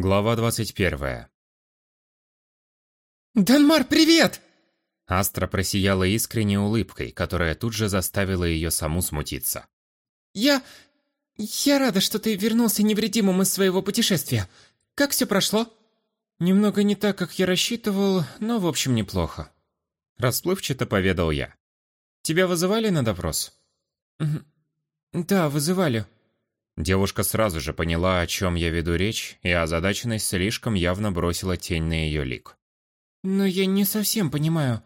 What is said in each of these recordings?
Глава 21. «Данмар, привет!» Астра просияла искренней улыбкой, которая тут же заставила ее саму смутиться. «Я... я рада, что ты вернулся невредимым из своего путешествия. Как все прошло?» «Немного не так, как я рассчитывал, но в общем неплохо». Расплывчато поведал я. «Тебя вызывали на допрос?» «Да, вызывали». Девушка сразу же поняла, о чем я веду речь, и озадаченность слишком явно бросила тень на ее лик. «Но я не совсем понимаю.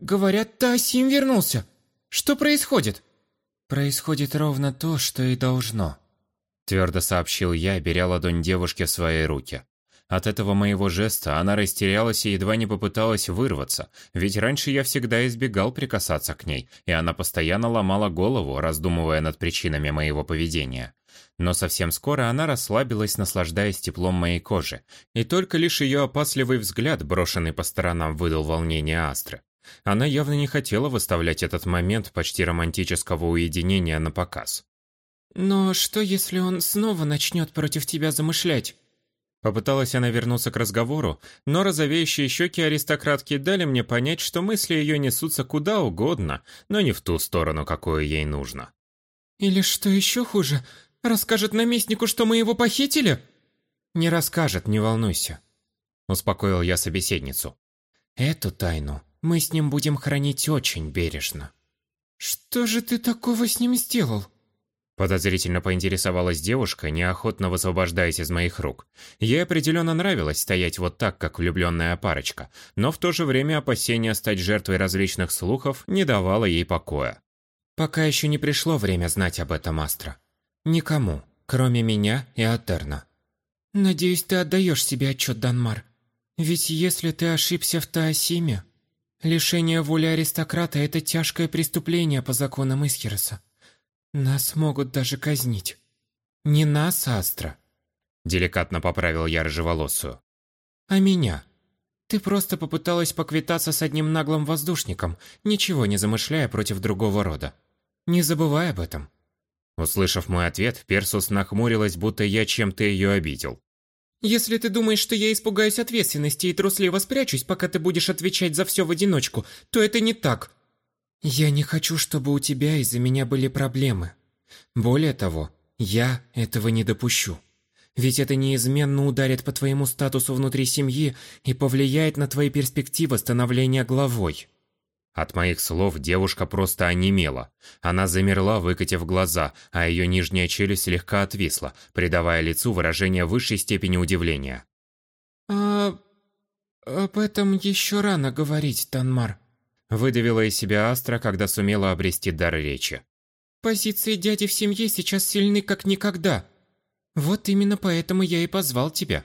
Говорят, Таосим вернулся. Что происходит?» «Происходит ровно то, что и должно», – твердо сообщил я, беря ладонь девушки в свои руки. От этого моего жеста она растерялась и едва не попыталась вырваться, ведь раньше я всегда избегал прикасаться к ней, и она постоянно ломала голову, раздумывая над причинами моего поведения. Но совсем скоро она расслабилась, наслаждаясь теплом моей кожи, и только лишь ее опасливый взгляд, брошенный по сторонам, выдал волнение Астры. Она явно не хотела выставлять этот момент почти романтического уединения на показ. «Но что, если он снова начнет против тебя замышлять?» Попыталась она вернуться к разговору, но розовеющие щеки аристократки дали мне понять, что мысли ее несутся куда угодно, но не в ту сторону, какую ей нужно. «Или что еще хуже, расскажет наместнику, что мы его похитили?» «Не расскажет, не волнуйся», – успокоил я собеседницу. «Эту тайну мы с ним будем хранить очень бережно». «Что же ты такого с ним сделал?» Подозрительно поинтересовалась девушка, неохотно высвобождаясь из моих рук. Ей определенно нравилось стоять вот так, как влюбленная парочка, но в то же время опасение стать жертвой различных слухов не давало ей покоя. Пока еще не пришло время знать об этом, Астра. Никому, кроме меня и Атерна. Надеюсь, ты отдаешь себе отчет, Данмар. Ведь если ты ошибся в Таосиме, лишение воли аристократа – это тяжкое преступление по законам Исхироса. Нас могут даже казнить. Не нас, Астра. Деликатно поправил я рыжеволосую. А меня. Ты просто попыталась поквитаться с одним наглым воздушником, ничего не замышляя против другого рода. Не забывай об этом. Услышав мой ответ, Персус нахмурилась, будто я чем-то ее обидел. «Если ты думаешь, что я испугаюсь ответственности и трусливо спрячусь, пока ты будешь отвечать за все в одиночку, то это не так. Я не хочу, чтобы у тебя из-за меня были проблемы. Более того, я этого не допущу. Ведь это неизменно ударит по твоему статусу внутри семьи и повлияет на твои перспективы становления главой. От моих слов девушка просто онемела. Она замерла, выкатив глаза, а ее нижняя челюсть слегка отвисла, придавая лицу выражение высшей степени удивления. «А... об этом еще рано говорить, Танмар», Выдавила из себя Астра, когда сумела обрести дар речи. «Позиции дяди в семье сейчас сильны как никогда. Вот именно поэтому я и позвал тебя.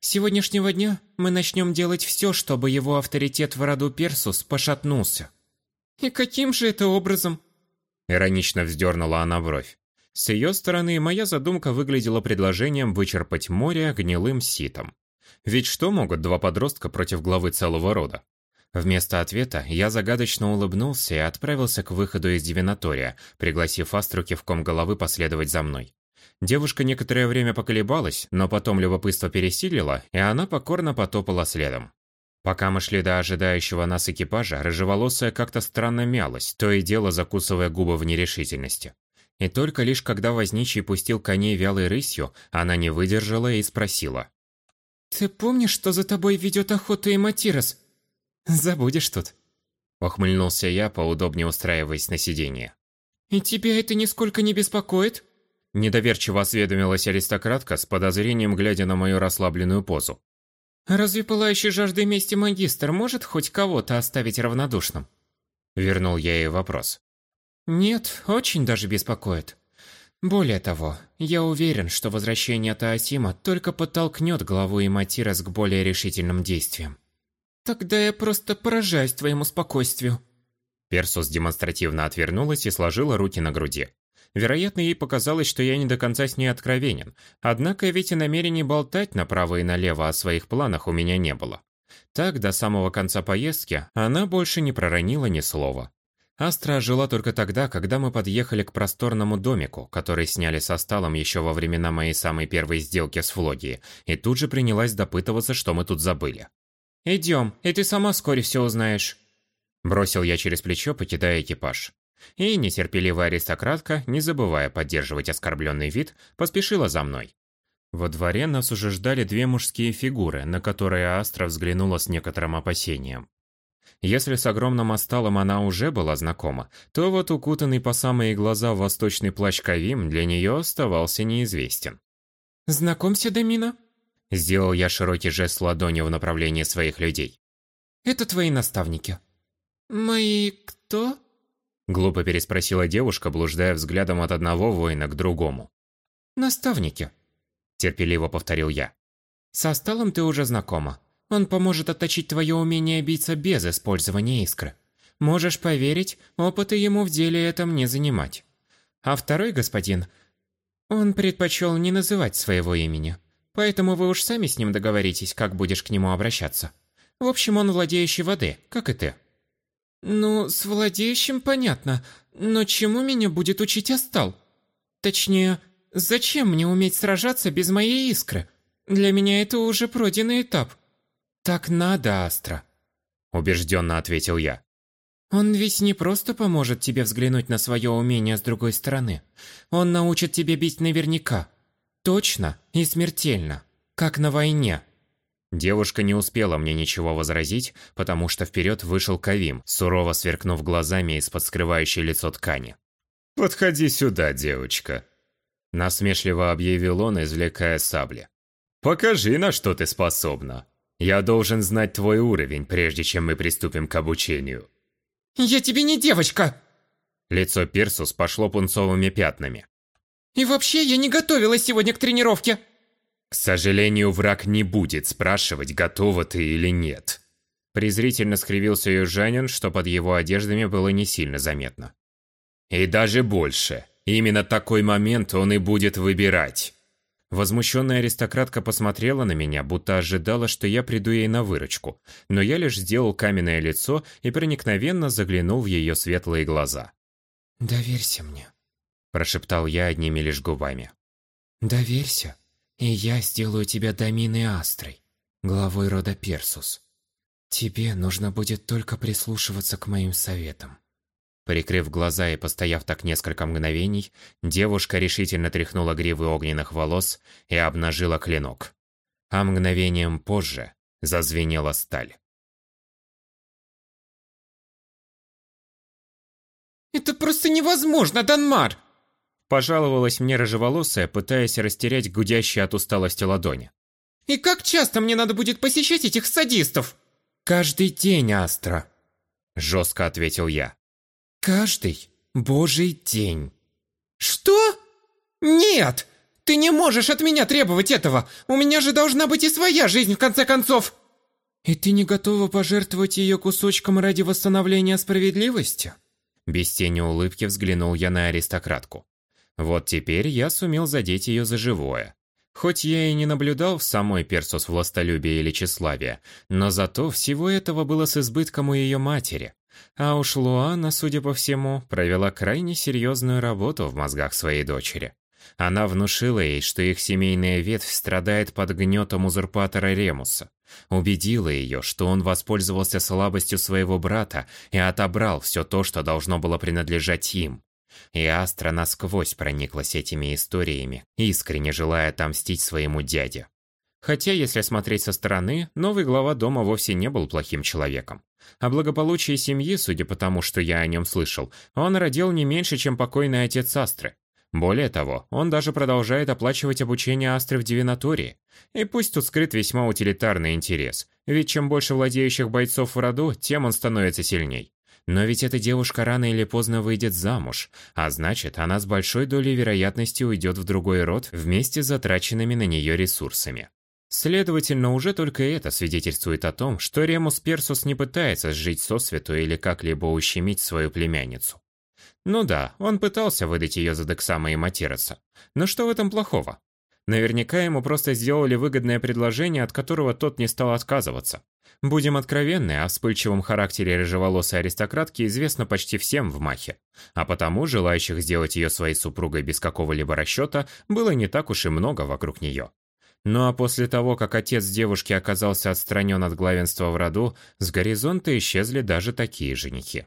С сегодняшнего дня мы начнем делать все, чтобы его авторитет в роду Персус пошатнулся». «И каким же это образом?» Иронично вздернула она бровь. С ее стороны моя задумка выглядела предложением вычерпать море гнилым ситом. Ведь что могут два подростка против главы целого рода? Вместо ответа я загадочно улыбнулся и отправился к выходу из дивинатория, пригласив Астру кивком головы последовать за мной. Девушка некоторое время поколебалась, но потом любопытство пересилило, и она покорно потопала следом. Пока мы шли до ожидающего нас экипажа, рыжеволосая как-то странно мялась, то и дело закусывая губы в нерешительности. И только лишь когда возничий пустил коней вялой рысью, она не выдержала и спросила. «Ты помнишь, что за тобой ведет охоту Эматирос? «Забудешь тут», – ухмыльнулся я, поудобнее устраиваясь на сиденье. «И тебя это нисколько не беспокоит?» Недоверчиво осведомилась аристократка с подозрением, глядя на мою расслабленную позу. «Разве пылающий жаждой мести магистр может хоть кого-то оставить равнодушным?» Вернул я ей вопрос. «Нет, очень даже беспокоит. Более того, я уверен, что возвращение Таосима только подтолкнет главу Иматирас к более решительным действиям. «Тогда я просто поражаюсь твоему спокойствию». Персус демонстративно отвернулась и сложила руки на груди. Вероятно, ей показалось, что я не до конца с ней откровенен, однако ведь и намерений болтать направо и налево о своих планах у меня не было. Так, до самого конца поездки, она больше не проронила ни слова. Астра жила только тогда, когда мы подъехали к просторному домику, который сняли со сталом еще во времена моей самой первой сделки с Флогией, и тут же принялась допытываться, что мы тут забыли. «Идем, и ты сама вскоре все узнаешь». Бросил я через плечо, покидая экипаж. И нетерпеливая аристократка, не забывая поддерживать оскорбленный вид, поспешила за мной. Во дворе нас уже ждали две мужские фигуры, на которые Астра взглянула с некоторым опасением. Если с огромным осталом она уже была знакома, то вот укутанный по самые глаза в восточный плащ Кавим для нее оставался неизвестен. «Знакомься, Дамина?» Сделал я широкий жест ладонью в направлении своих людей. «Это твои наставники». «Мои кто?» Глупо переспросила девушка, блуждая взглядом от одного воина к другому. «Наставники», – терпеливо повторил я. «Со сталом ты уже знакома. Он поможет отточить твое умение биться без использования искры. Можешь поверить, опыта ему в деле этом не занимать. А второй господин, он предпочел не называть своего имени, поэтому вы уж сами с ним договоритесь, как будешь к нему обращаться. В общем, он владеющий воды, как и ты». «Ну, с владеющим понятно, но чему меня будет учить Астал? Точнее, зачем мне уметь сражаться без моей искры? Для меня это уже пройденный этап». «Так надо, Астра», – убежденно ответил я. «Он ведь не просто поможет тебе взглянуть на свое умение с другой стороны. Он научит тебе бить наверняка. Точно и смертельно, как на войне». Девушка не успела мне ничего возразить, потому что вперед вышел Кавим, сурово сверкнув глазами из-под скрывающей лицо ткани. «Подходи сюда, девочка», – насмешливо объявил он, извлекая сабли. «Покажи, на что ты способна. Я должен знать твой уровень, прежде чем мы приступим к обучению». «Я тебе не девочка!» Лицо Пирсус пошло пунцовыми пятнами. «И вообще, я не готовилась сегодня к тренировке!» К сожалению, враг не будет спрашивать, готова ты или нет. Презрительно скривился южанин, что под его одеждами было не сильно заметно. И даже больше. Именно такой момент он и будет выбирать. Возмущенная аристократка посмотрела на меня, будто ожидала, что я приду ей на выручку, но я лишь сделал каменное лицо и проникновенно заглянул в ее светлые глаза. «Доверься мне», – прошептал я одними лишь губами. «Доверься, и я сделаю тебя Доминой Астрой, главой рода Персус. Тебе нужно будет только прислушиваться к моим советам». Прикрыв глаза и постояв так несколько мгновений, девушка решительно тряхнула гривы огненных волос и обнажила клинок. А мгновением позже зазвенела сталь. «Это просто невозможно, Данмар!» Пожаловалась мне рыжеволосая, пытаясь растерять гудящие от усталости ладони. «И как часто мне надо будет посещать этих садистов?» «Каждый день, Астра», – жестко ответил я. «Каждый божий день». «Что? Нет! Ты не можешь от меня требовать этого! У меня же должна быть и своя жизнь, в конце концов!» «И ты не готова пожертвовать ее кусочком ради восстановления справедливости?» Без тени улыбки взглянул я на аристократку. Вот теперь я сумел задеть ее за живое. Хоть я и не наблюдал в самой Персус властолюбия или тщеславия, но зато всего этого было с избытком у ее матери. А уж Луана, судя по всему, провела крайне серьезную работу в мозгах своей дочери. Она внушила ей, что их семейная ветвь страдает под гнетом узурпатора Ремуса. Убедила ее, что он воспользовался слабостью своего брата и отобрал все то, что должно было принадлежать им. И Астра насквозь прониклась этими историями, искренне желая отомстить своему дяде. Хотя, если смотреть со стороны, новый глава дома вовсе не был плохим человеком. О благополучии семьи, судя по тому, что я о нем слышал, он родил не меньше, чем покойный отец Астры. Более того, он даже продолжает оплачивать обучение Астры в Дивинатории. И пусть тут скрыт весьма утилитарный интерес, ведь чем больше владеющих бойцов в роду, тем он становится сильней. Но ведь эта девушка рано или поздно выйдет замуж, а значит, она с большой долей вероятности уйдет в другой род вместе с затраченными на нее ресурсами. Следовательно, уже только это свидетельствует о том, что Ремус Персус не пытается сжить сосвету или как-либо ущемить свою племянницу. Ну да, он пытался выдать ее за Дексама и Матероса. Но что в этом плохого? Наверняка ему просто сделали выгодное предложение, от которого тот не стал отказываться. Будем откровенны, о вспыльчивом характере рыжеволосой аристократки известно почти всем в Махе. А потому желающих сделать ее своей супругой без какого-либо расчета было не так уж и много вокруг нее. Ну а после того, как отец девушки оказался отстранен от главенства в роду, с горизонта исчезли даже такие женихи.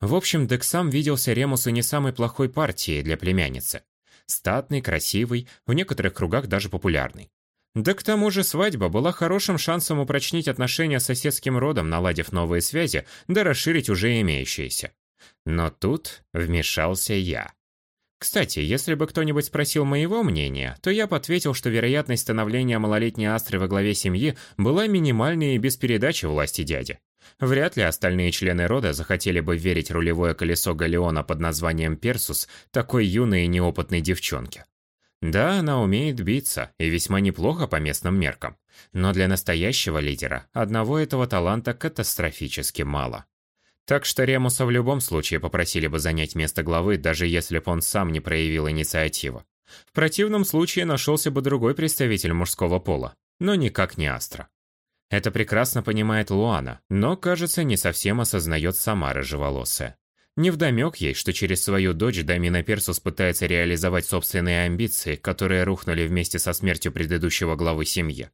В общем, Дексам виделся Ремусу не самой плохой партией для племянницы. Статный, красивый, в некоторых кругах даже популярный. Да к тому же свадьба была хорошим шансом упрочнить отношения с соседским родом, наладив новые связи, да расширить уже имеющиеся. Но тут вмешался я. Кстати, если бы кто-нибудь спросил моего мнения, то я бы ответил, что вероятность становления малолетней Астры во главе семьи была минимальной и без передачи власти дяди. Вряд ли остальные члены рода захотели бы верить рулевое колесо Галеона под названием Персус такой юной и неопытной девчонке. Да, она умеет биться, и весьма неплохо по местным меркам. Но для настоящего лидера одного этого таланта катастрофически мало. Так что Ремуса в любом случае попросили бы занять место главы, даже если бы он сам не проявил инициативу. В противном случае нашелся бы другой представитель мужского пола, но никак не Астра. Это прекрасно понимает Луана, но, кажется, не совсем осознает сама рыжеволосая. Невдомек ей, что через свою дочь Дамина Персус пытается реализовать собственные амбиции, которые рухнули вместе со смертью предыдущего главы семьи.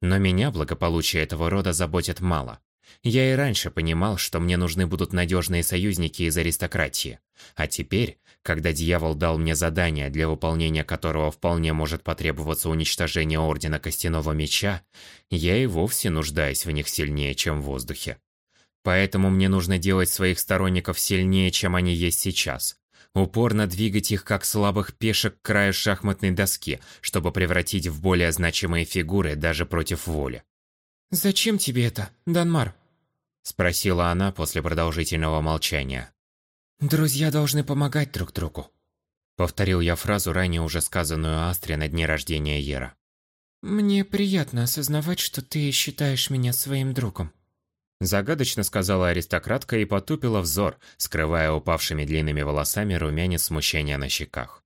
Но меня благополучие этого рода заботит мало. Я и раньше понимал, что мне нужны будут надежные союзники из аристократии. А теперь, когда дьявол дал мне задание, для выполнения которого вполне может потребоваться уничтожение Ордена Костяного Меча, я и вовсе нуждаюсь в них сильнее, чем в воздухе. Поэтому мне нужно делать своих сторонников сильнее, чем они есть сейчас. Упорно двигать их как слабых пешек к краю шахматной доски, чтобы превратить в более значимые фигуры даже против воли. «Зачем тебе это, Данмар?» Спросила она после продолжительного молчания. «Друзья должны помогать друг другу». Повторил я фразу, ранее уже сказанную Астре на дне рождения Ера. «Мне приятно осознавать, что ты считаешь меня своим другом». Загадочно сказала аристократка и потупила взор, скрывая упавшими длинными волосами румянец смущения на щеках.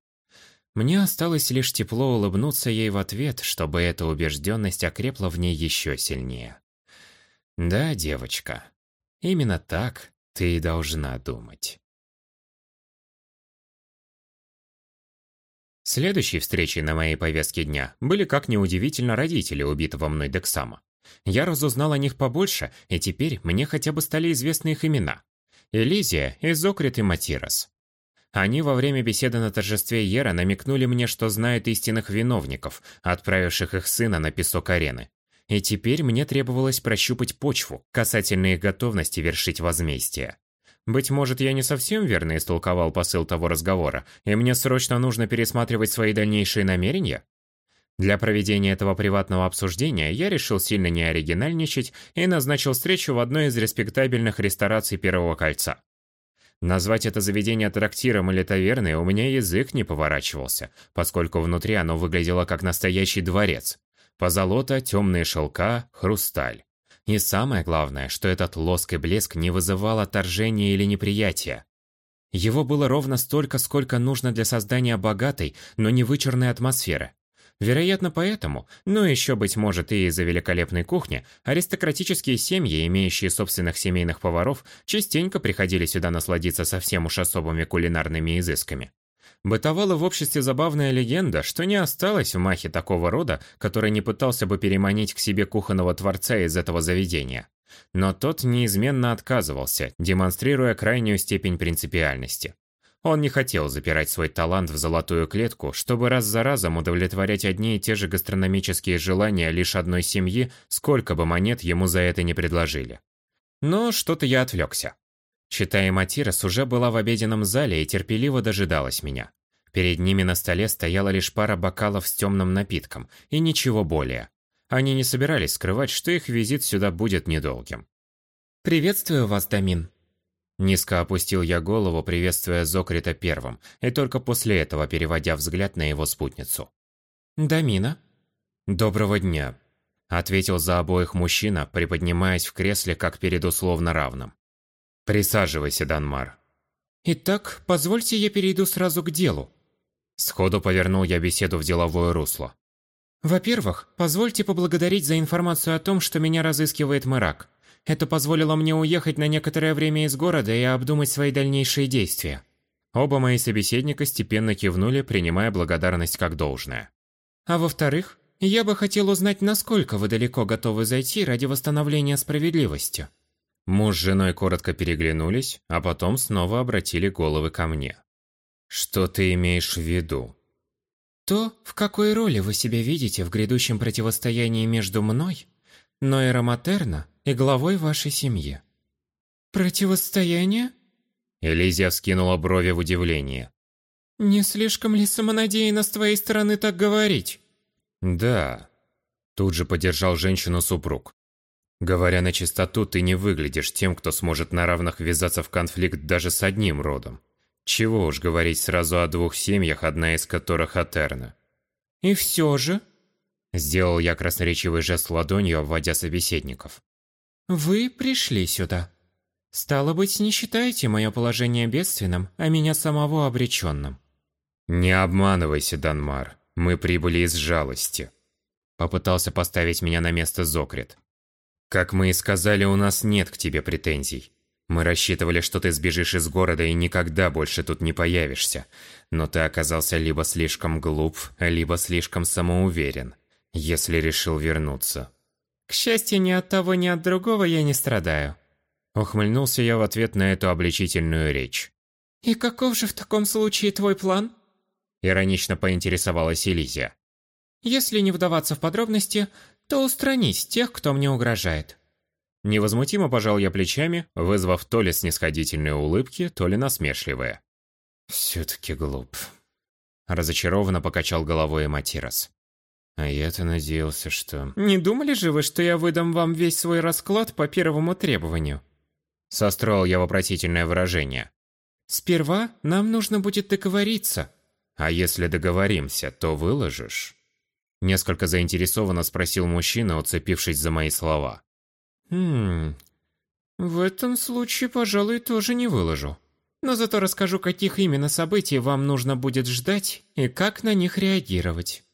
Мне осталось лишь тепло улыбнуться ей в ответ, чтобы эта убежденность окрепла в ней еще сильнее. Да, девочка, именно так ты и должна думать. Следующей встречей на моей повестке дня были, как неудивительно, родители убитого мной Дексама. Я разузнал о них побольше, и теперь мне хотя бы стали известны их имена. Элизия, Изокрит и Матирос. Они во время беседы на торжестве Ера намекнули мне, что знают истинных виновников, отправивших их сына на песок арены. И теперь мне требовалось прощупать почву, касательно их готовности вершить возмездие. Быть может, я не совсем верно истолковал посыл того разговора, и мне срочно нужно пересматривать свои дальнейшие намерения? Для проведения этого приватного обсуждения я решил сильно не оригинальничать и назначил встречу в одной из респектабельных рестораций Первого кольца. Назвать это заведение трактиром или таверной у меня язык не поворачивался, поскольку внутри оно выглядело как настоящий дворец. Позолота, темные шелка, хрусталь. И самое главное, что этот лоск и блеск не вызывал отторжения или неприятия. Его было ровно столько, сколько нужно для создания богатой, но не вычурной атмосферы. Вероятно, поэтому, но еще, быть может, и из-за великолепной кухни, аристократические семьи, имеющие собственных семейных поваров, частенько приходили сюда насладиться совсем уж особыми кулинарными изысками. Бытовала в обществе забавная легенда, что не осталось в Махе такого рода, который не пытался бы переманить к себе кухонного творца из этого заведения. Но тот неизменно отказывался, демонстрируя крайнюю степень принципиальности. Он не хотел запирать свой талант в золотую клетку, чтобы раз за разом удовлетворять одни и те же гастрономические желания лишь одной семьи, сколько бы монет ему за это не предложили. Но что-то я отвлекся. Читая Матирос уже была в обеденном зале и терпеливо дожидалась меня. Перед ними на столе стояла лишь пара бокалов с темным напитком, и ничего более. Они не собирались скрывать, что их визит сюда будет недолгим. «Приветствую вас, Дамин», Низко опустил я голову, приветствуя Зокрита первым, и только после этого переводя взгляд на его спутницу. «Дамина?» «Доброго дня», — ответил за обоих мужчина, приподнимаясь в кресле, как перед условно равным. «Присаживайся, Данмар». «Итак, позвольте я перейду сразу к делу». Сходу повернул я беседу в деловое русло. Во-первых, позвольте поблагодарить за информацию о том, что меня разыскивает Мэрак. Это позволило мне уехать на некоторое время из города и обдумать свои дальнейшие действия. Оба мои собеседника степенно кивнули, принимая благодарность как должное. А во-вторых, я бы хотел узнать, насколько вы далеко готовы зайти ради восстановления справедливости. Муж с женой коротко переглянулись, а потом снова обратили головы ко мне. Что ты имеешь в виду? То, в какой роли вы себя видите в грядущем противостоянии между мной, Нойра Матерна и главой вашей семьи. Противостояние? Элизия вскинула брови в удивлении. «Не слишком ли самонадеянно с твоей стороны так говорить?» «Да». Тут же поддержал женщину супруг. «Говоря на чистоту, ты не выглядишь тем, кто сможет на равных ввязаться в конфликт даже с одним родом. Чего уж говорить сразу о двух семьях, одна из которых Атерна». «И все же...» Сделал я красноречивый жест ладонью, обводя собеседников. «Вы пришли сюда. Стало быть, не считаете мое положение бедственным, а меня самого обреченным. Не обманывайся, Данмар. Мы прибыли из жалости. Попытался поставить меня на место Зокрит. Как мы и сказали, у нас нет к тебе претензий. Мы рассчитывали, что ты сбежишь из города и никогда больше тут не появишься. Но ты оказался либо слишком глуп, либо слишком самоуверен, если решил вернуться. К счастью, ни от того, ни от другого я не страдаю. Ухмыльнулся я в ответ на эту обличительную речь. «И каков же в таком случае твой план?» Иронично поинтересовалась Элизия. «Если не вдаваться в подробности, то устранить тех, кто мне угрожает». Невозмутимо пожал я плечами, вызвав то ли снисходительные улыбки, то ли насмешливые. «Все-таки глуп». Разочарованно покачал головой Матирос. А я-то надеялся, что... «Не думали же вы, что я выдам вам весь свой расклад по первому требованию?» Состроил я вопросительное выражение. «Сперва нам нужно будет договориться». «А если договоримся, то выложишь?» Несколько заинтересованно спросил мужчина, уцепившись за мои слова. «Хм... В этом случае, пожалуй, тоже не выложу. Но зато расскажу, каких именно событий вам нужно будет ждать и как на них реагировать».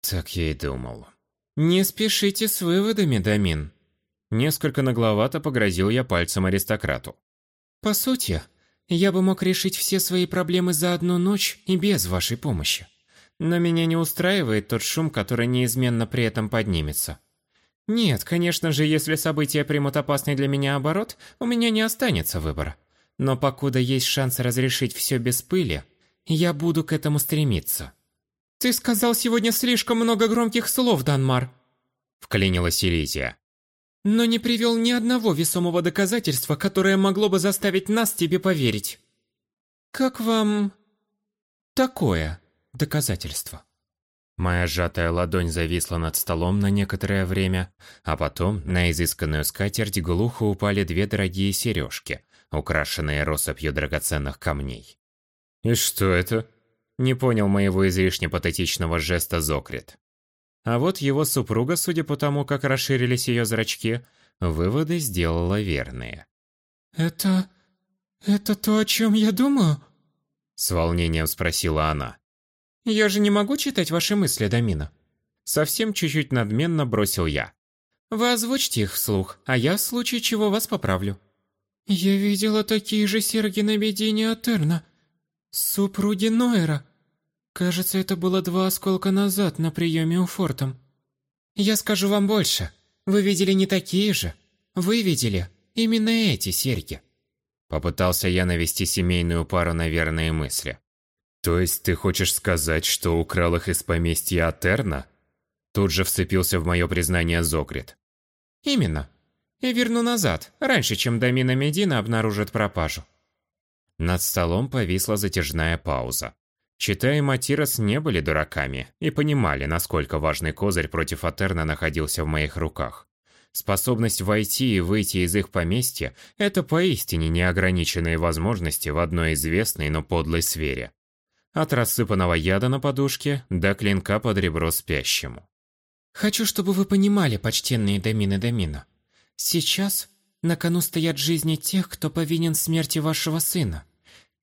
Так я и думал. «Не спешите с выводами, Дамин. Несколько нагловато погрозил я пальцем аристократу. «По сути, я бы мог решить все свои проблемы за одну ночь и без вашей помощи. Но меня не устраивает тот шум, который неизменно при этом поднимется. Нет, конечно же, если события примут опасный для меня оборот, у меня не останется выбора. Но покуда есть шанс разрешить все без пыли, я буду к этому стремиться». «Ты сказал сегодня слишком много громких слов, Данмар», — вклинилась Элизия но не привел ни одного весомого доказательства, которое могло бы заставить нас тебе поверить. Как вам такое доказательство? Моя сжатая ладонь зависла над столом на некоторое время, а потом на изысканную скатерть глухо упали две дорогие сережки, украшенные россыпью драгоценных камней. «И что это?» Не понял моего излишне патетичного жеста Зокрит. А вот его супруга, судя по тому, как расширились ее зрачки, выводы сделала верные. «Это... это то, о чем я думаю?» С волнением спросила она. «Я же не могу читать ваши мысли, Дамина». Совсем чуть-чуть надменно бросил я. «Вы озвучьте их вслух, а я в случае чего вас поправлю». «Я видела такие же серьги на бедине Атерна. Супруги Нойера», Кажется, это было два осколка назад на приеме у Фортом. Я скажу вам больше. Вы видели не такие же. Вы видели именно эти серьги. Попытался я навести семейную пару на верные мысли. То есть ты хочешь сказать, что украл их из поместья Атерна? Тут же вцепился в мое признание Зогрид. Именно. И верну назад, раньше, чем Дамина Медина обнаружит пропажу. Над столом повисла затяжная пауза. Чита и Матирос не были дураками и понимали, насколько важный козырь против Атерна находился в моих руках. Способность войти и выйти из их поместья – это поистине неограниченные возможности в одной известной, но подлой сфере. От рассыпанного яда на подушке до клинка под ребро спящему. «Хочу, чтобы вы понимали, почтенные Дамины Дамина. Сейчас на кону стоят жизни тех, кто повинен смерти вашего сына.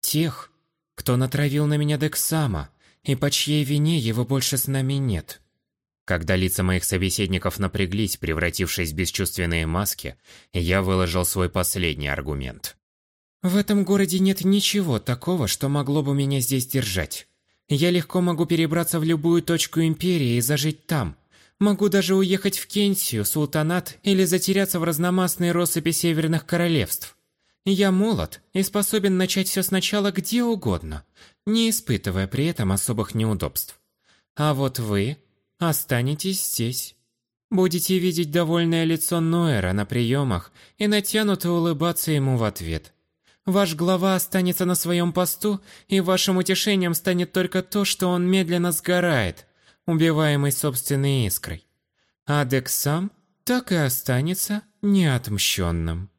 Тех, кто натравил на меня Дексама, и по чьей вине его больше с нами нет. Когда лица моих собеседников напряглись, превратившись в бесчувственные маски, я выложил свой последний аргумент. В этом городе нет ничего такого, что могло бы меня здесь держать. Я легко могу перебраться в любую точку Империи и зажить там. Могу даже уехать в Кенсию, Султанат или затеряться в разномастной россыпи северных королевств. Я молод и способен начать все сначала где угодно, не испытывая при этом особых неудобств. А вот вы останетесь здесь. Будете видеть довольное лицо Ноэра на приемах и натянуто улыбаться ему в ответ – Ваш глава останется на своем посту, и вашим утешением станет только то, что он медленно сгорает, убиваемый собственной искрой. А Дек сам так и останется неотмщенным.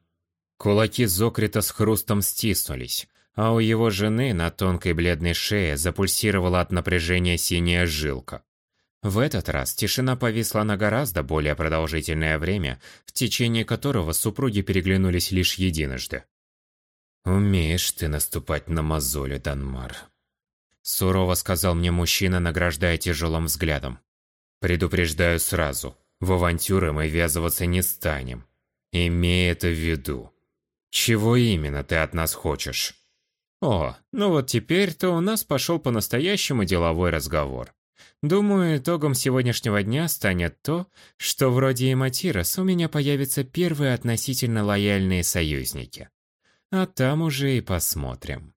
Кулаки Зокрита с хрустом стиснулись, а у его жены на тонкой бледной шее запульсировала от напряжения синяя жилка. В этот раз тишина повисла на гораздо более продолжительное время, в течение которого супруги переглянулись лишь единожды. «Умеешь ты наступать на мозоли, Данмар», – сурово сказал мне мужчина, награждая тяжелым взглядом. «Предупреждаю сразу, в авантюры мы ввязываться не станем. Имей это в виду. Чего именно ты от нас хочешь?» О, ну вот теперь-то у нас пошел по-настоящему деловой разговор. Думаю, итогом сегодняшнего дня станет то, что вроде Иматирос у меня появятся первые относительно лояльные союзники а там уже и посмотрим.